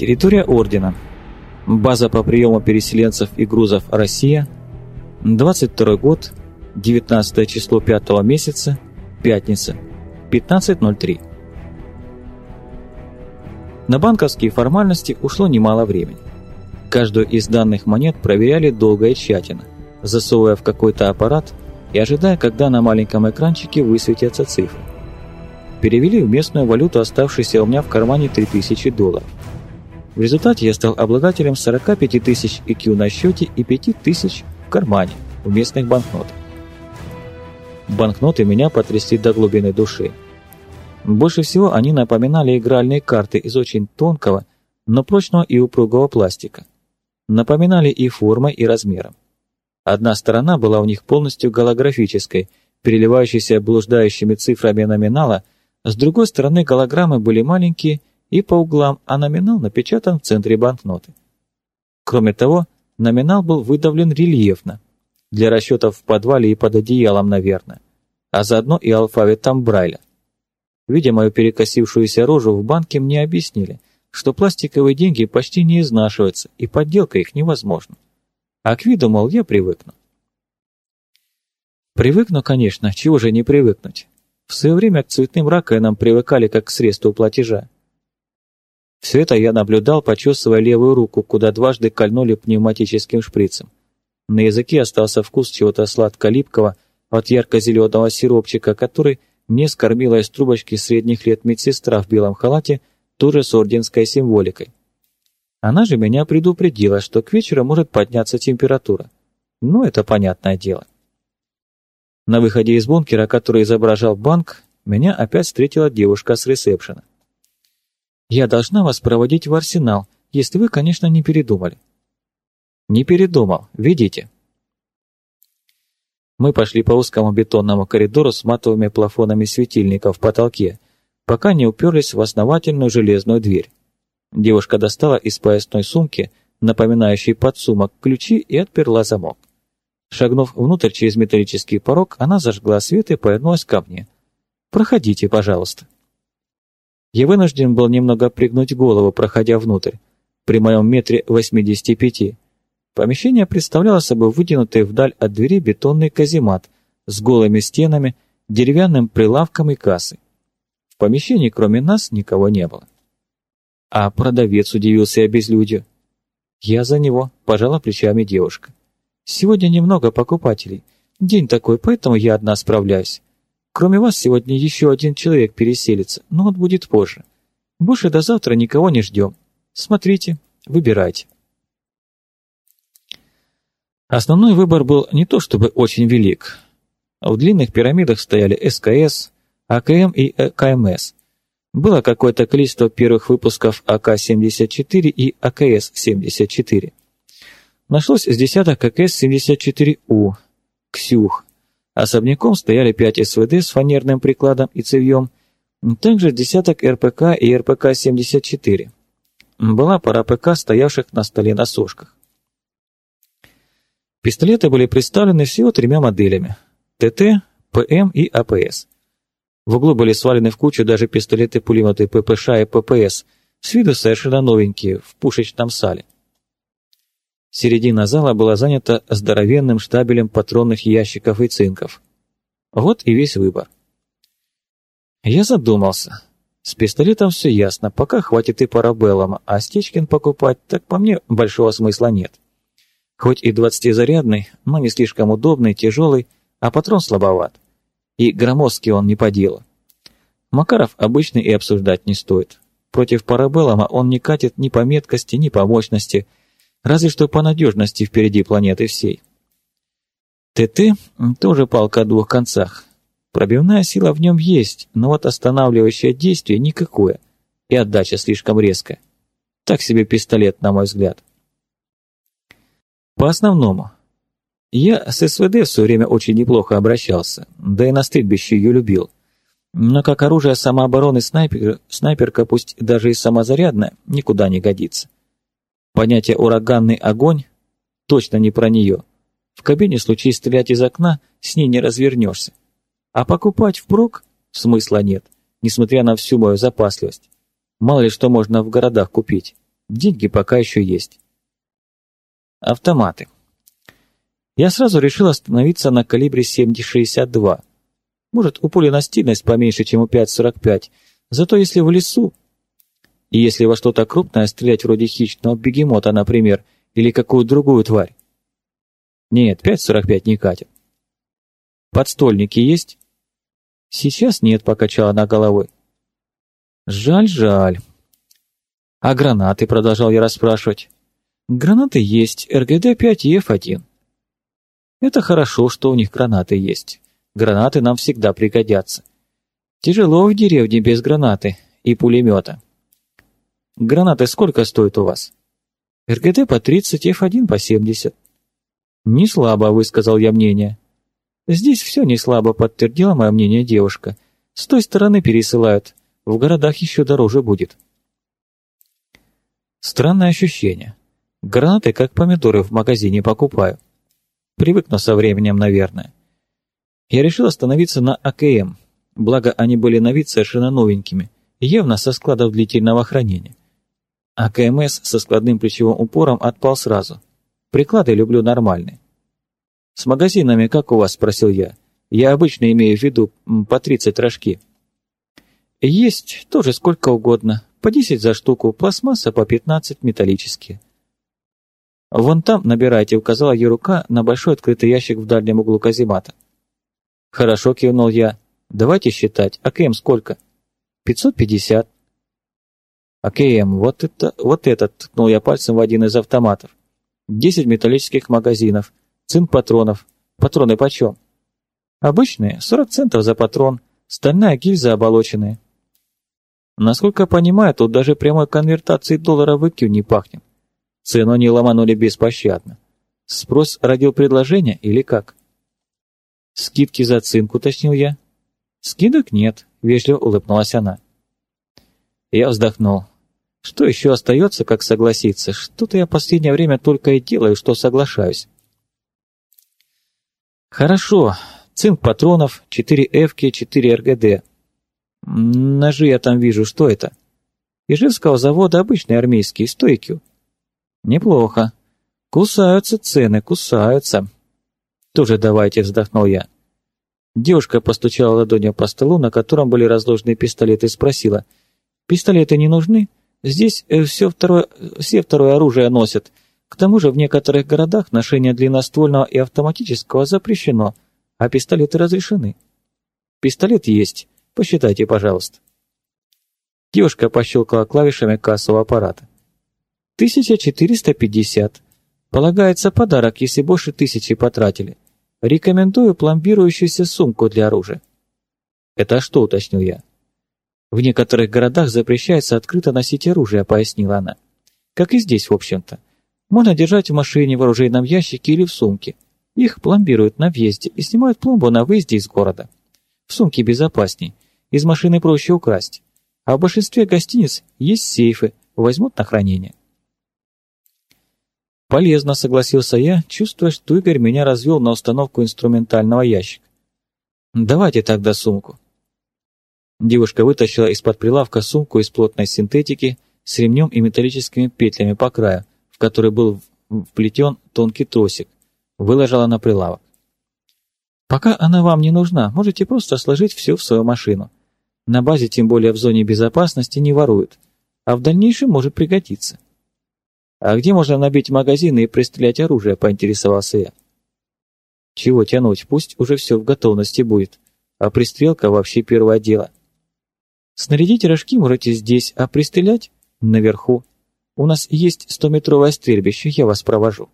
Территория Ордена. База по приему переселенцев и грузов «Россия». 22 год, 19 число 5 месяца, пятница, 15.03. На банковские формальности ушло немало времени. Каждую из данных монет проверяли долго и тщательно, засовывая в какой-то аппарат и ожидая, когда на маленьком экранчике высветятся цифры. Перевели в местную валюту оставшиеся у меня в кармане 3000 долларов. В результате я стал обладателем 45 тысяч IQ на счете и 5 тысяч в кармане в местных банкнотах. Банкноты меня потрясли до глубины души. Больше всего они напоминали игральные карты из очень тонкого, но прочного и упругого пластика. Напоминали и формой, и размером. Одна сторона была у них полностью голографической, переливающейся блуждающими цифрами номинала, с другой стороны голограммы были маленькие и по углам, а номинал напечатан в центре банкноты. Кроме того, номинал был выдавлен рельефно, для расчетов в подвале и под одеялом, наверное, а заодно и алфавитом Брайля. Видя мою перекосившуюся рожу в банке, мне объяснили, что пластиковые деньги почти не изнашиваются, и подделка их невозможна. А к виду, мол, я привыкну. Привыкну, конечно, чего же не привыкнуть. В свое время к цветным раковинам привыкали как к средству платежа. Все это я наблюдал, почесывая левую руку, куда дважды кольнули пневматическим шприцем. На языке остался вкус чего-то сладко-липкого от ярко-зеленого сиропчика, который мне скормила из трубочки средних лет медсестра в белом халате, тоже с орденской символикой. Она же меня предупредила, что к вечеру может подняться температура. Ну, это понятное дело. На выходе из бункера, который изображал банк, меня опять встретила девушка с ресепшена. Я должна вас проводить в арсенал, если вы, конечно, не передумали. Не передумал, видите. Мы пошли по узкому бетонному коридору с матовыми плафонами светильников в потолке, пока не уперлись в основательную железную дверь. Девушка достала из поясной сумки, напоминающей подсумок, ключи и отперла замок. Шагнув внутрь через металлический порог, она зажгла свет и повернулась ко мне. «Проходите, пожалуйста». Я вынужден был немного пригнуть голову, проходя внутрь, при моем метре 85. Помещение представляло собой вытянутый вдаль от двери бетонный каземат с голыми стенами, деревянным прилавком и кассой. В помещении кроме нас никого не было. А продавец удивился обезлюдью. Я за него, пожала плечами девушка. Сегодня немного покупателей. День такой, поэтому я одна справляюсь. Кроме вас, сегодня еще один человек переселится, но он будет позже. Больше до завтра никого не ждем. Смотрите, выбирайте. Основной выбор был не то чтобы очень велик. В длинных пирамидах стояли СКС, АКМ и КМС. Было какое-то количество первых выпусков АК-74 и АКС-74. Нашлось с десяток АКС-74У, КСЮХ, Особняком стояли пять СВД с фанерным прикладом и цевьем, также десяток РПК и РПК-74. Была пара ПК, стоявших на столе на сошках. Пистолеты были представлены всего тремя моделями – ТТ, ПМ и АПС. В углу были свалены в кучу даже пистолеты-пулеметы ППШ и ППС, с виду совершенно новенькие, в пушечном сале. Середина зала была занята здоровенным штабелем патронных ящиков и цинков. Вот и весь выбор. Я задумался. С пистолетом все ясно, пока хватит и парабеллума, а Стечкин покупать, так по мне большого смысла нет. Хоть и двадцатизарядный, но не слишком удобный, тяжелый, а патрон слабоват. И громоздкий он не по делу. Макаров обычный и обсуждать не стоит. Против парабеллума он не катит ни по меткости, ни по мощности – разве что по надежности впереди планеты всей. ТТ тоже палка о двух концах. Пробивная сила в нем есть, но вот останавливающее действие никакое, и отдача слишком резкая. Так себе пистолет, на мой взгляд. По основному. Я с СВД в свое время очень неплохо обращался, да и на стрельбище ее любил. Но как оружие самообороны снайпер, снайперка, пусть даже и самозарядная, никуда не годится. Понятие «ураганный огонь» точно не про нее. В кабине случись стрелять из окна, с ней не развернешься. А покупать впрок смысла нет, несмотря на всю мою запасливость. Мало ли что можно в городах купить. Деньги пока еще есть. Автоматы. Я сразу решил остановиться на калибре 7,62. Может, у пули настильность поменьше, чем у 5,45, зато если в лесу, и если во что-то крупное стрелять вроде хищного бегемота, например, или какую другую тварь. Нет, 5,45 не катит. Подстольники есть? Сейчас нет, покачала она головой. Жаль, жаль. А гранаты, продолжал я расспрашивать. Гранаты есть, РГД-5 и Ф1. Это хорошо, что у них гранаты есть. Гранаты нам всегда пригодятся. Тяжело в деревне без гранаты и пулемета. Гранаты сколько стоят у вас? РГД по 30, F1 по 70. Не слабо, высказал я мнение. Здесь все не слабо, подтвердила мое мнение девушка. С той стороны пересылают. В городах еще дороже будет. Странное ощущение. Гранаты, как помидоры, в магазине покупаю. Привыкну со временем, наверное. Я решил остановиться на АКМ, благо они были на вид совершенно новенькими, явно со складов длительного хранения. АКМС со складным плечевым упором отпал сразу. Приклады люблю нормальные. «С магазинами как у вас?» – спросил я. «Я обычно имею в виду по 30 рожки». «Есть, тоже сколько угодно. По 10 за штуку, пластмасса по 15, металлические». «Вон там набирайте», — указала ей рука на большой открытый ящик в дальнем углу каземата. «Хорошо», — кивнул я. «Давайте считать. АКМ сколько?» «Пятьсот пятьдесят». «АКМ, вот это, вот этот», — ткнул я пальцем в один из автоматов. «Десять металлических магазинов, цинк патронов. Патроны почем?» «Обычные, сорок центов за патрон, стальная гильза оболоченная». Насколько понимаю, тут даже прямой конвертации доллара в ИКЮ не пахнет. Цену не ломанули беспощадно. Спрос родил предложение или как? Скидки за цинк, уточнил я. Скидок нет, вежливо улыбнулась она. Я вздохнул. Что еще остается, как согласиться? Что-то я последнее время только и делаю, что соглашаюсь. Хорошо. Цинк патронов, 4 Эвки, 4 РГД. Ножи я там вижу, что это? Ижевского завода обычные армейские, стойки. Неплохо. Кусаются цены, кусаются. Тоже давайте, вздохнул я. Девушка постучала ладонью по столу, на котором были разложены пистолеты, и спросила. «Пистолеты не нужны? Здесь э, все второе, все второе оружие носят. К тому же в некоторых городах ношение длинноствольного и автоматического запрещено, а пистолеты разрешены. Пистолет есть, посчитайте, пожалуйста». Девушка пощелкала клавишами кассового аппарата. 1450. Полагается подарок, если больше тысячи потратили. Рекомендую пломбирующуюся сумку для оружия. Это что, уточнил я. В некоторых городах запрещается открыто носить оружие, пояснила она. Как и здесь, в общем-то. Можно держать в машине, в оружейном ящике или в сумке. Их пломбируют на въезде и снимают пломбу на выезде из города. В сумке безопасней. Из машины проще украсть. А в большинстве гостиниц есть сейфы, возьмут на хранение. «Полезно», — согласился я, чувствуя, что Игорь меня развел на установку инструментального ящика. «Давайте тогда сумку». Девушка вытащила из-под прилавка сумку из плотной синтетики с ремнем и металлическими петлями по краю, в который был вплетен тонкий тросик, выложила на прилавок. «Пока она вам не нужна, можете просто сложить все в свою машину. На базе, тем более в зоне безопасности, не воруют, а в дальнейшем может пригодиться». «А где можно набить магазины и пристрелять оружие?» – поинтересовался я. «Чего тянуть? Пусть уже все в готовности будет. А пристрелка вообще первое дело. Снарядить рожки можете здесь, а пристрелять – наверху. У нас есть стометровое стрельбище, я вас провожу».